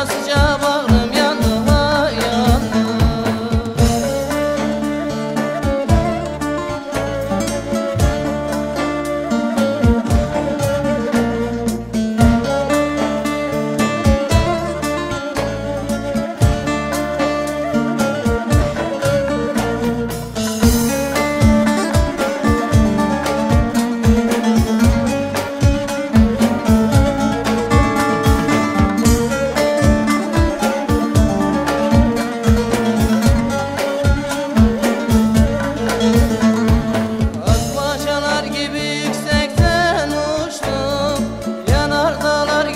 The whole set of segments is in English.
Sazca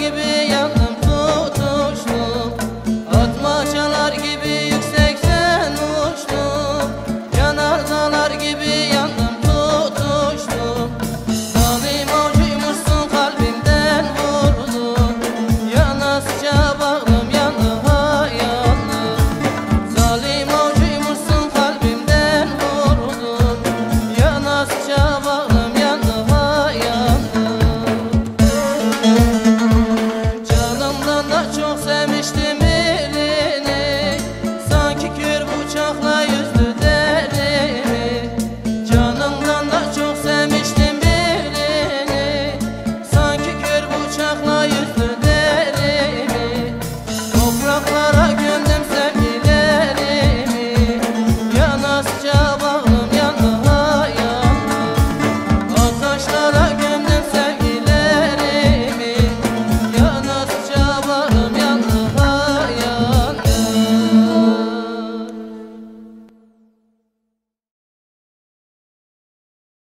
gibi